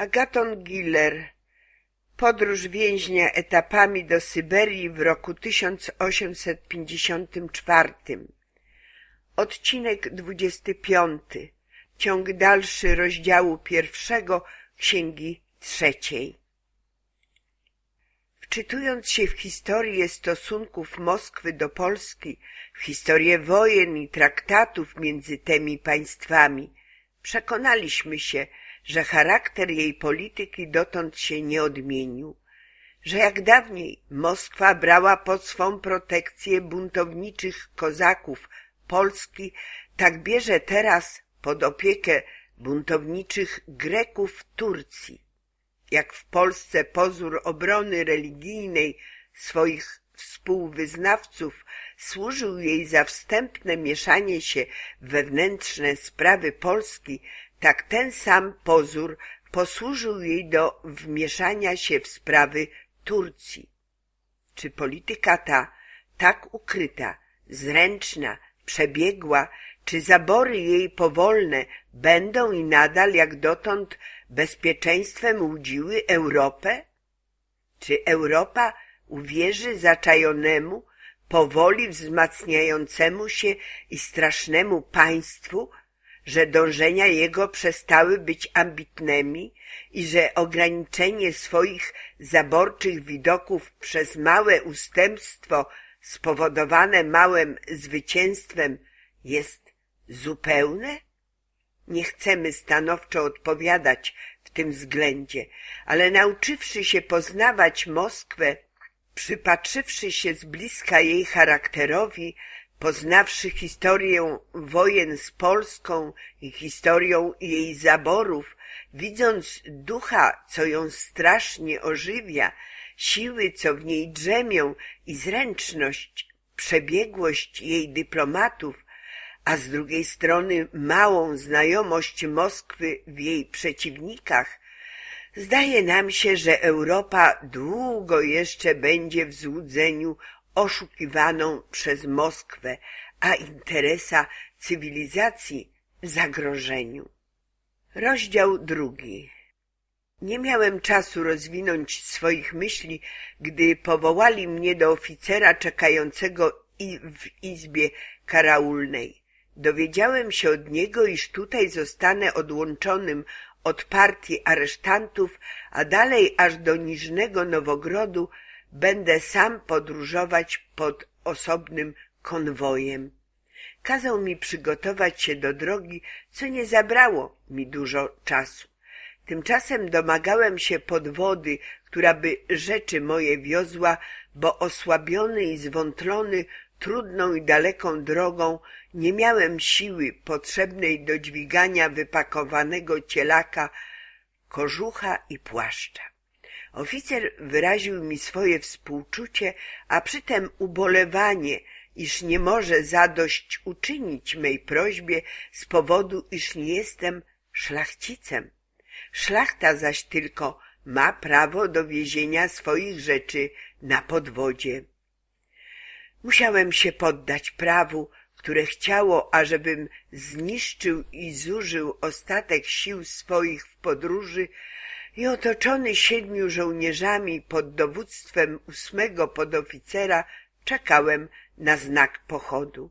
Agaton Giller Podróż więźnia etapami do Syberii w roku 1854 Odcinek 25 Ciąg dalszy rozdziału pierwszego Księgi trzeciej. Wczytując się w historię stosunków Moskwy do Polski, w historię wojen i traktatów między tymi państwami, przekonaliśmy się, że charakter jej polityki dotąd się nie odmienił, że jak dawniej Moskwa brała pod swą protekcję buntowniczych kozaków Polski, tak bierze teraz pod opiekę buntowniczych Greków Turcji. Jak w Polsce pozór obrony religijnej swoich współwyznawców służył jej za wstępne mieszanie się w wewnętrzne sprawy Polski, tak ten sam pozór posłużył jej do wmieszania się w sprawy Turcji. Czy polityka ta, tak ukryta, zręczna, przebiegła, czy zabory jej powolne będą i nadal jak dotąd bezpieczeństwem łudziły Europę? Czy Europa uwierzy zaczajonemu, powoli wzmacniającemu się i strasznemu państwu, że dążenia jego przestały być ambitnymi i że ograniczenie swoich zaborczych widoków przez małe ustępstwo spowodowane małym zwycięstwem jest zupełne? Nie chcemy stanowczo odpowiadać w tym względzie, ale nauczywszy się poznawać Moskwę, przypatrzywszy się z bliska jej charakterowi, Poznawszy historię wojen z Polską i historią jej zaborów, widząc ducha, co ją strasznie ożywia, siły, co w niej drzemią i zręczność, przebiegłość jej dyplomatów, a z drugiej strony małą znajomość Moskwy w jej przeciwnikach, zdaje nam się, że Europa długo jeszcze będzie w złudzeniu oszukiwaną przez Moskwę, a interesa cywilizacji zagrożeniu. Rozdział drugi Nie miałem czasu rozwinąć swoich myśli, gdy powołali mnie do oficera czekającego w izbie karaulnej. Dowiedziałem się od niego, iż tutaj zostanę odłączonym od partii aresztantów, a dalej aż do Niżnego Nowogrodu Będę sam podróżować pod osobnym konwojem. Kazał mi przygotować się do drogi, co nie zabrało mi dużo czasu. Tymczasem domagałem się podwody, która by rzeczy moje wiozła, bo osłabiony i zwątlony trudną i daleką drogą nie miałem siły potrzebnej do dźwigania wypakowanego cielaka, kożucha i płaszcza. Oficer wyraził mi swoje współczucie, a przytem ubolewanie, iż nie może zadość uczynić mej prośbie z powodu, iż nie jestem szlachcicem. Szlachta zaś tylko ma prawo do wiezienia swoich rzeczy na podwodzie. Musiałem się poddać prawu, które chciało, ażebym zniszczył i zużył ostatek sił swoich w podróży, i otoczony siedmiu żołnierzami pod dowództwem ósmego podoficera czekałem na znak pochodu.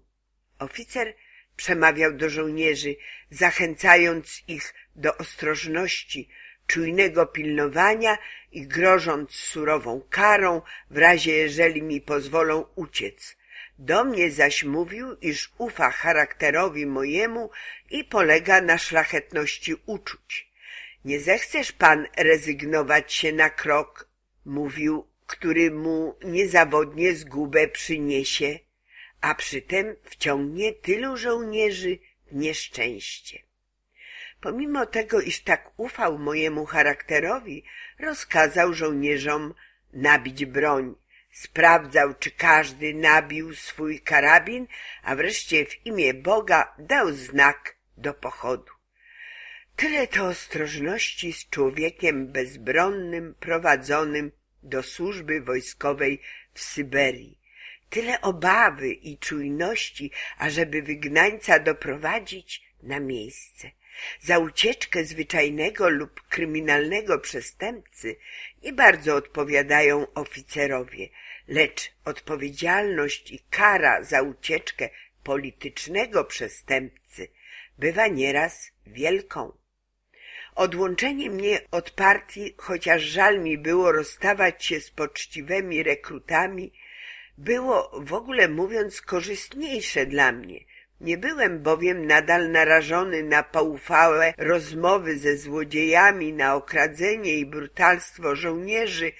Oficer przemawiał do żołnierzy, zachęcając ich do ostrożności, czujnego pilnowania i grożąc surową karą w razie jeżeli mi pozwolą uciec. Do mnie zaś mówił, iż ufa charakterowi mojemu i polega na szlachetności uczuć. Nie zechcesz pan rezygnować się na krok, mówił, który mu niezawodnie zgubę przyniesie, a przytem wciągnie tylu żołnierzy w nieszczęście. Pomimo tego, iż tak ufał mojemu charakterowi, rozkazał żołnierzom nabić broń. Sprawdzał, czy każdy nabił swój karabin, a wreszcie w imię Boga dał znak do pochodu. Tyle to ostrożności z człowiekiem bezbronnym prowadzonym do służby wojskowej w Syberii. Tyle obawy i czujności, ażeby wygnańca doprowadzić na miejsce. Za ucieczkę zwyczajnego lub kryminalnego przestępcy nie bardzo odpowiadają oficerowie, lecz odpowiedzialność i kara za ucieczkę politycznego przestępcy bywa nieraz wielką. Odłączenie mnie od partii, chociaż żal mi było rozstawać się z poczciwymi rekrutami, było w ogóle mówiąc korzystniejsze dla mnie. Nie byłem bowiem nadal narażony na poufałe rozmowy ze złodziejami, na okradzenie i brutalstwo żołnierzy,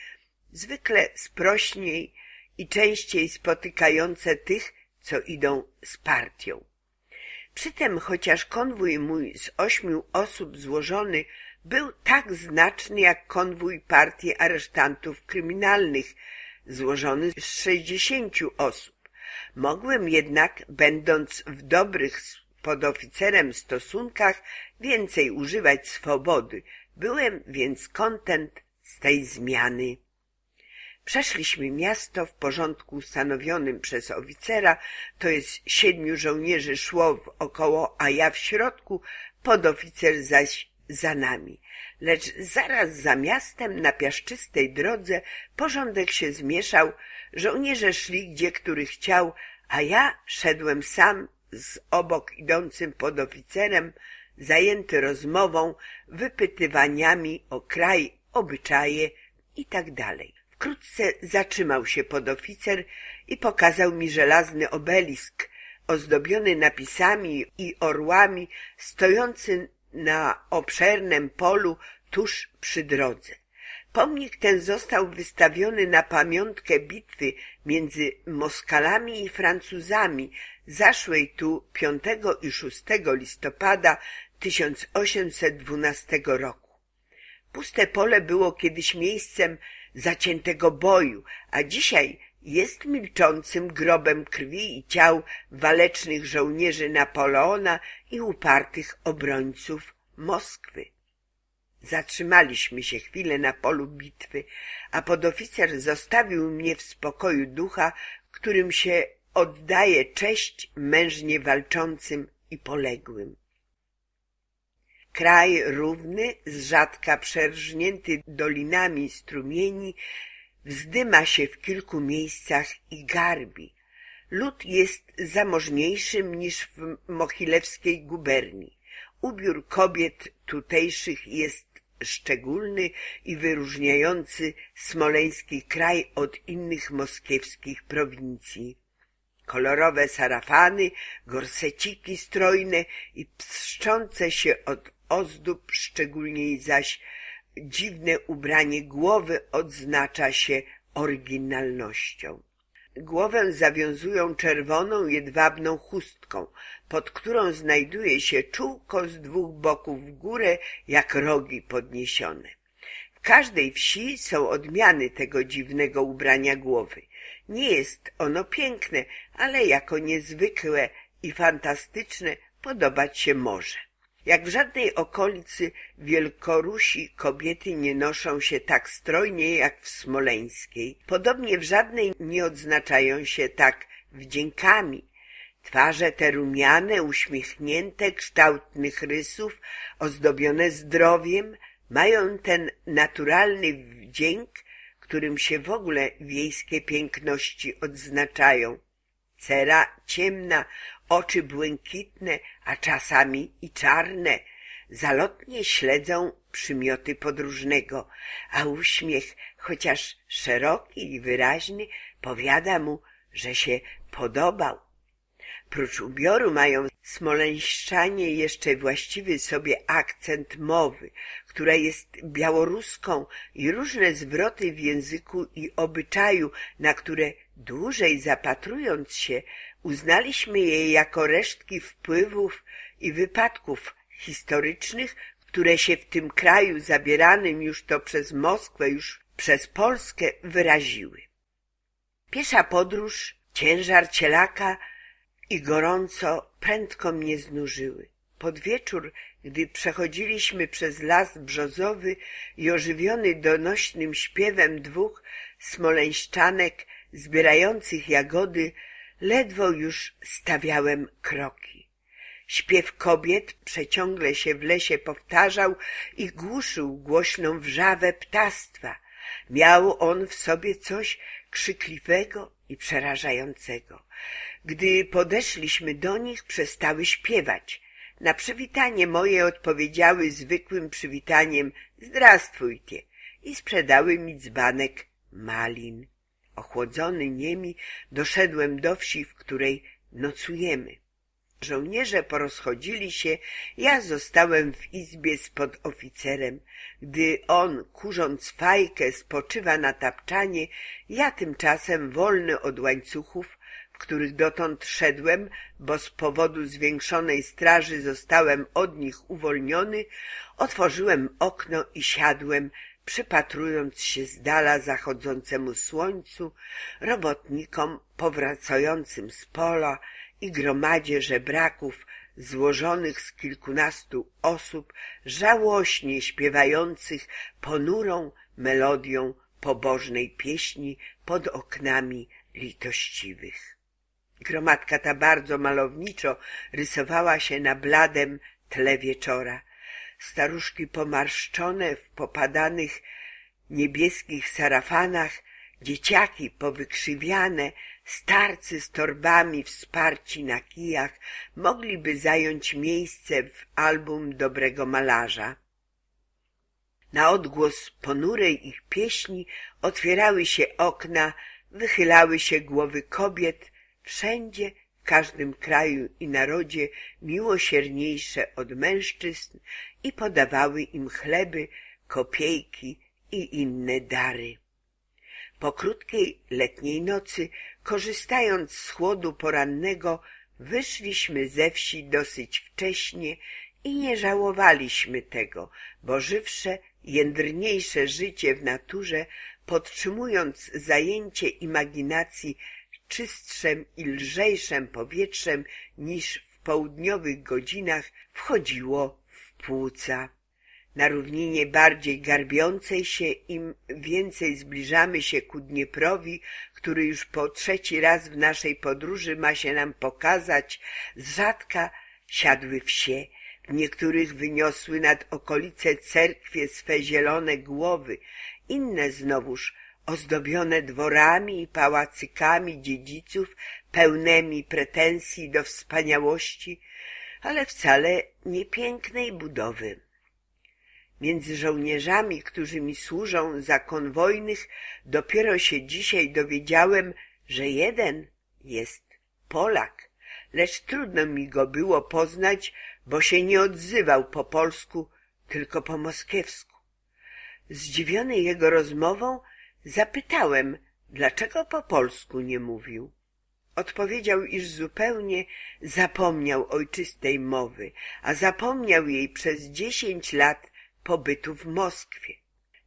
zwykle sprośniej i częściej spotykające tych, co idą z partią. Przytem chociaż konwój mój z ośmiu osób złożony był tak znaczny jak konwój partii aresztantów kryminalnych, złożony z sześćdziesięciu osób. Mogłem jednak, będąc w dobrych podoficerem stosunkach, więcej używać swobody. Byłem więc kontent z tej zmiany. Przeszliśmy miasto w porządku ustanowionym przez oficera, to jest siedmiu żołnierzy szło wokoło, a ja w środku, podoficer zaś za nami. Lecz zaraz za miastem na piaszczystej drodze porządek się zmieszał, żołnierze szli gdzie który chciał, a ja szedłem sam z obok idącym podoficerem, zajęty rozmową, wypytywaniami o kraj, obyczaje i tak dalej. Wkrótce zatrzymał się podoficer i pokazał mi żelazny obelisk, ozdobiony napisami i orłami, stojący na obszernym polu tuż przy drodze. Pomnik ten został wystawiony na pamiątkę bitwy między Moskalami i Francuzami, zaszłej tu 5 i 6 listopada 1812 roku. Puste pole było kiedyś miejscem zaciętego boju, a dzisiaj jest milczącym grobem krwi i ciał walecznych żołnierzy Napoleona i upartych obrońców Moskwy. Zatrzymaliśmy się chwilę na polu bitwy, a podoficer zostawił mnie w spokoju ducha, którym się oddaje cześć mężnie walczącym i poległym. Kraj równy, z rzadka przerżnięty dolinami strumieni, wzdyma się w kilku miejscach i garbi. Lud jest zamożniejszym niż w Mochilewskiej guberni. Ubiór kobiet tutejszych jest szczególny i wyróżniający smoleński kraj od innych moskiewskich prowincji. Kolorowe sarafany, gorseciki strojne i pszczące się od ozdób, szczególnie zaś dziwne ubranie głowy odznacza się oryginalnością. Głowę zawiązują czerwoną jedwabną chustką, pod którą znajduje się czółko z dwóch boków w górę, jak rogi podniesione. W każdej wsi są odmiany tego dziwnego ubrania głowy. Nie jest ono piękne, ale jako niezwykłe i fantastyczne podobać się może. Jak w żadnej okolicy Wielkorusi kobiety nie noszą się tak strojnie jak w Smoleńskiej. Podobnie w żadnej nie odznaczają się tak wdziękami. Twarze te rumiane, uśmiechnięte, kształtnych rysów, ozdobione zdrowiem, mają ten naturalny wdzięk, którym się w ogóle wiejskie piękności odznaczają. Cera ciemna, oczy błękitne, a czasami i czarne, zalotnie śledzą przymioty podróżnego, a uśmiech, chociaż szeroki i wyraźny, powiada mu, że się podobał. Prócz ubioru mają smoleńszczanie jeszcze właściwy sobie akcent mowy, która jest białoruską i różne zwroty w języku i obyczaju, na które dłużej zapatrując się, uznaliśmy je jako resztki wpływów i wypadków historycznych, które się w tym kraju zabieranym już to przez Moskwę, już przez Polskę wyraziły. Piesza podróż, ciężar cielaka i gorąco prędko mnie znużyły. Pod wieczór, gdy przechodziliśmy przez las brzozowy i ożywiony donośnym śpiewem dwóch smoleńszczanek zbierających jagody, ledwo już stawiałem kroki. Śpiew kobiet przeciągle się w lesie powtarzał i głuszył głośną wrzawę ptactwa. Miał on w sobie coś krzykliwego i przerażającego. Gdy podeszliśmy do nich, przestały śpiewać. Na przywitanie moje odpowiedziały zwykłym przywitaniem Zdrastwujcie i sprzedały mi dzbanek malin. Ochłodzony niemi doszedłem do wsi, w której nocujemy. Żołnierze porozchodzili się, ja zostałem w izbie z podoficerem. Gdy on, kurząc fajkę, spoczywa na tapczanie, ja tymczasem wolny od łańcuchów, w których dotąd szedłem, bo z powodu zwiększonej straży zostałem od nich uwolniony, otworzyłem okno i siadłem, przypatrując się z dala zachodzącemu słońcu, robotnikom powracającym z pola i gromadzie żebraków złożonych z kilkunastu osób, żałośnie śpiewających ponurą melodią pobożnej pieśni pod oknami litościwych. Gromadka ta bardzo malowniczo rysowała się na bladem tle wieczora. Staruszki pomarszczone w popadanych niebieskich sarafanach, dzieciaki powykrzywiane, starcy z torbami wsparci na kijach mogliby zająć miejsce w album dobrego malarza. Na odgłos ponurej ich pieśni otwierały się okna, wychylały się głowy kobiet, wszędzie w każdym kraju i narodzie miłosierniejsze od mężczyzn i podawały im chleby, kopiejki i inne dary. Po krótkiej letniej nocy, korzystając z chłodu porannego, wyszliśmy ze wsi dosyć wcześnie i nie żałowaliśmy tego, bo żywsze, jędrniejsze życie w naturze, podtrzymując zajęcie imaginacji czystszem i lżejszym powietrzem niż w południowych godzinach, wchodziło płuca. Na równinie bardziej garbiącej się im więcej zbliżamy się ku Dnieprowi, który już po trzeci raz w naszej podróży ma się nam pokazać, z rzadka siadły wsie, w niektórych wyniosły nad okolice cerkwie swe zielone głowy, inne znowuż ozdobione dworami i pałacykami dziedziców pełnymi pretensji do wspaniałości, ale wcale niepięknej budowy. Między żołnierzami, którzy mi służą za konwojnych, dopiero się dzisiaj dowiedziałem, że jeden jest Polak, lecz trudno mi go było poznać, bo się nie odzywał po polsku, tylko po moskiewsku. Zdziwiony jego rozmową, zapytałem, dlaczego po polsku nie mówił. Odpowiedział, iż zupełnie zapomniał ojczystej mowy, a zapomniał jej przez dziesięć lat pobytu w Moskwie.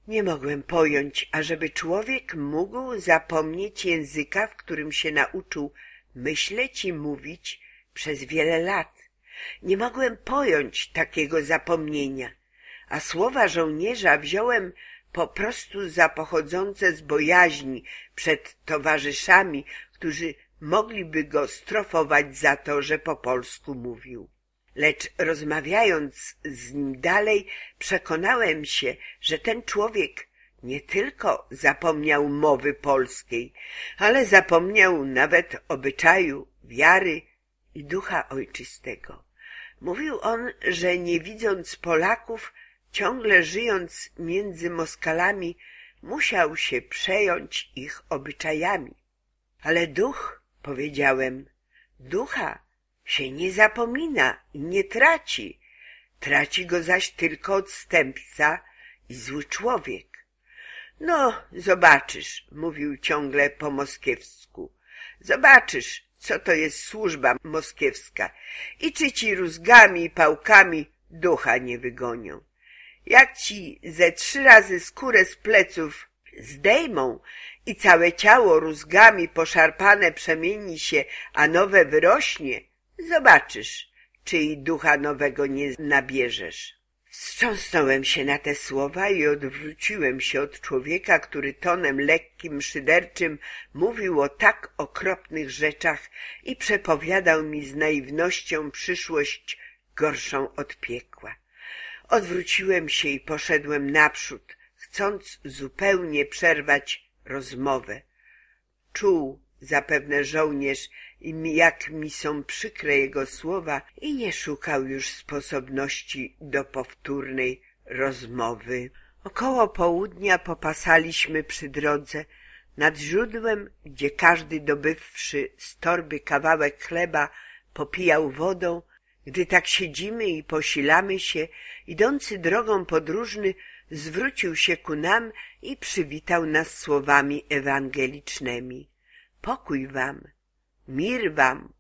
Nie mogłem pojąć, ażeby człowiek mógł zapomnieć języka, w którym się nauczył myśleć i mówić przez wiele lat. Nie mogłem pojąć takiego zapomnienia, a słowa żołnierza wziąłem po prostu za pochodzące z bojaźni przed towarzyszami, którzy mogliby go strofować za to, że po polsku mówił. Lecz rozmawiając z nim dalej, przekonałem się, że ten człowiek nie tylko zapomniał mowy polskiej, ale zapomniał nawet obyczaju, wiary i ducha ojczystego. Mówił on, że nie widząc Polaków, ciągle żyjąc między Moskalami, musiał się przejąć ich obyczajami. Ale duch, powiedziałem, ducha się nie zapomina i nie traci. Traci go zaś tylko odstępca i zły człowiek. No, zobaczysz, mówił ciągle po moskiewsku. Zobaczysz, co to jest służba moskiewska i czy ci rózgami i pałkami ducha nie wygonią. Jak ci ze trzy razy skórę z pleców zdejmą i całe ciało rózgami poszarpane przemieni się, a nowe wyrośnie, zobaczysz, czy i ducha nowego nie nabierzesz. Wstrząsnąłem się na te słowa i odwróciłem się od człowieka, który tonem lekkim, szyderczym mówił o tak okropnych rzeczach i przepowiadał mi z naiwnością przyszłość gorszą od piekła. Odwróciłem się i poszedłem naprzód, chcąc zupełnie przerwać rozmowę. Czuł zapewne żołnierz, jak mi są przykre jego słowa i nie szukał już sposobności do powtórnej rozmowy. Około południa popasaliśmy przy drodze, nad źródłem, gdzie każdy dobywszy z torby kawałek chleba popijał wodą, gdy tak siedzimy i posilamy się, idący drogą podróżny zwrócił się ku nam i przywitał nas słowami ewangelicznymi. Pokój wam, mir wam.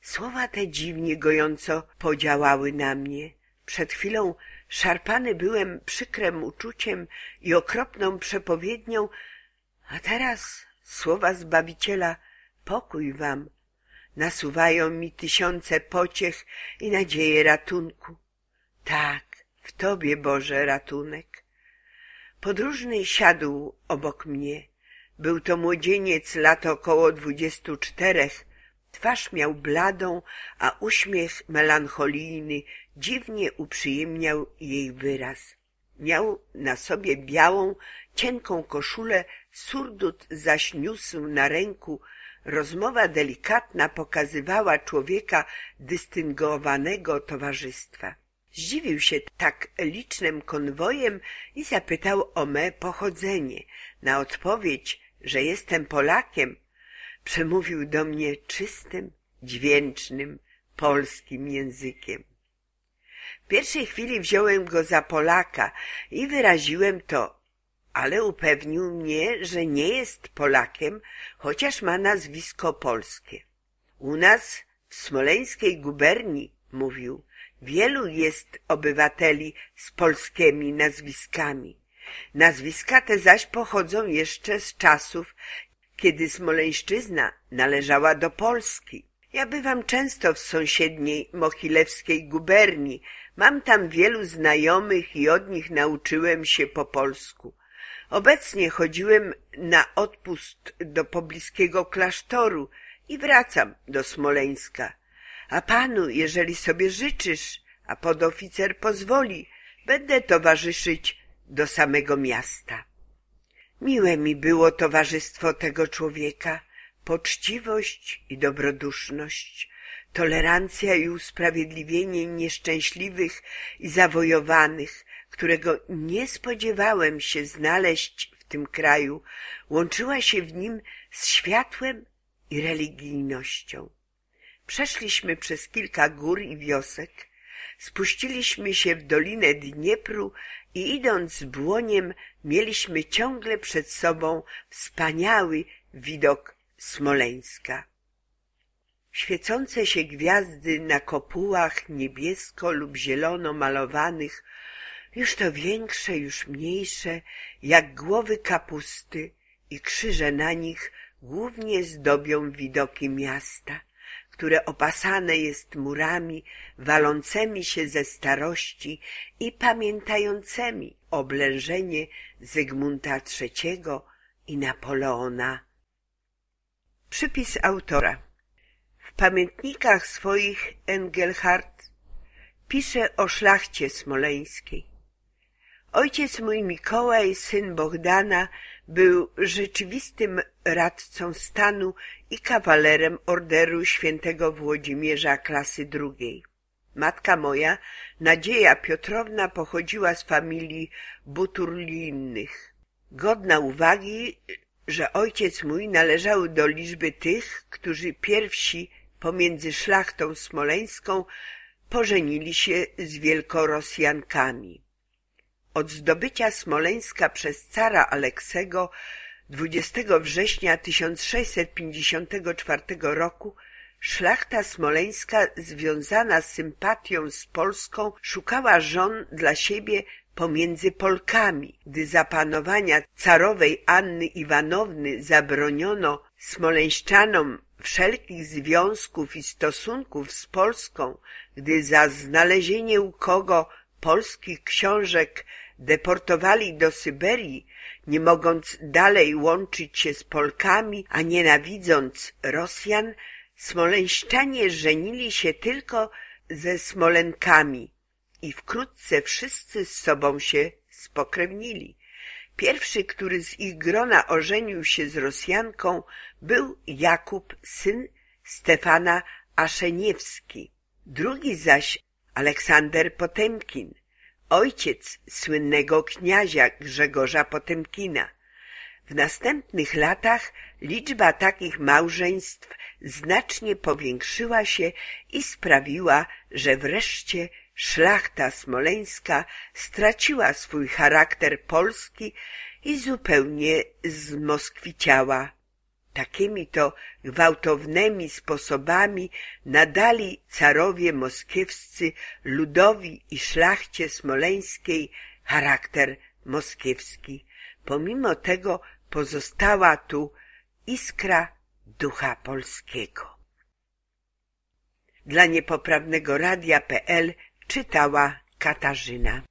Słowa te dziwnie gojąco podziałały na mnie. Przed chwilą szarpany byłem przykrem uczuciem i okropną przepowiednią, a teraz słowa Zbawiciela pokój wam nasuwają mi tysiące pociech i nadzieje ratunku. Tak, w Tobie, Boże, ratunek. Podróżny siadł obok mnie. Był to młodzieniec lat około dwudziestu czterech. Twarz miał bladą, a uśmiech melancholijny dziwnie uprzyjemniał jej wyraz. Miał na sobie białą, cienką koszulę, surdut zaś niósł na ręku. Rozmowa delikatna pokazywała człowieka dystyngowanego towarzystwa. Zdziwił się tak licznym konwojem i zapytał o me pochodzenie. Na odpowiedź, że jestem Polakiem, przemówił do mnie czystym, dźwięcznym, polskim językiem. W pierwszej chwili wziąłem go za Polaka i wyraziłem to, ale upewnił mnie, że nie jest Polakiem, chociaż ma nazwisko polskie. U nas w smoleńskiej guberni, mówił, Wielu jest obywateli z polskimi nazwiskami. Nazwiska te zaś pochodzą jeszcze z czasów, kiedy Smoleńszczyzna należała do Polski. Ja bywam często w sąsiedniej Mochilewskiej guberni. Mam tam wielu znajomych i od nich nauczyłem się po polsku. Obecnie chodziłem na odpust do pobliskiego klasztoru i wracam do Smoleńska. A panu, jeżeli sobie życzysz, a podoficer pozwoli, będę towarzyszyć do samego miasta. Miłe mi było towarzystwo tego człowieka, poczciwość i dobroduszność, tolerancja i usprawiedliwienie nieszczęśliwych i zawojowanych, którego nie spodziewałem się znaleźć w tym kraju, łączyła się w nim z światłem i religijnością. Przeszliśmy przez kilka gór i wiosek, spuściliśmy się w dolinę Dniepru i idąc błoniem mieliśmy ciągle przed sobą wspaniały widok Smoleńska. Świecące się gwiazdy na kopułach niebiesko lub zielono malowanych, już to większe, już mniejsze, jak głowy kapusty i krzyże na nich głównie zdobią widoki miasta które opasane jest murami walącymi się ze starości i pamiętającymi oblężenie Zygmunta III i Napoleona. Przypis autora W pamiętnikach swoich Engelhardt pisze o szlachcie smoleńskiej. Ojciec mój Mikołaj, syn Bohdana, był rzeczywistym radcą stanu i kawalerem orderu świętego Włodzimierza klasy drugiej. Matka moja, Nadzieja Piotrowna, pochodziła z familii Buturlinnych. Godna uwagi, że ojciec mój należał do liczby tych, którzy pierwsi pomiędzy szlachtą smoleńską pożenili się z wielkorosjankami. Od zdobycia Smoleńska przez cara Aleksego 20 września 1654 roku szlachta smoleńska związana z sympatią z Polską szukała żon dla siebie pomiędzy Polkami. Gdy za panowania carowej Anny Iwanowny zabroniono smoleńszczanom wszelkich związków i stosunków z Polską, gdy za znalezienie u kogo polskich książek deportowali do Syberii, nie mogąc dalej łączyć się z Polkami, a nienawidząc Rosjan, smoleńszczanie żenili się tylko ze Smolenkami i wkrótce wszyscy z sobą się spokrewnili. Pierwszy, który z ich grona ożenił się z Rosjanką, był Jakub, syn Stefana Aszeniewski. Drugi zaś Aleksander Potemkin, ojciec słynnego kniazia Grzegorza Potemkina. W następnych latach liczba takich małżeństw znacznie powiększyła się i sprawiła, że wreszcie szlachta smoleńska straciła swój charakter polski i zupełnie zmoskwiciała. Takimi to gwałtownymi sposobami nadali carowie moskiewscy ludowi i szlachcie smoleńskiej charakter moskiewski. Pomimo tego pozostała tu iskra ducha polskiego. Dla niepoprawnego radia.pl czytała Katarzyna.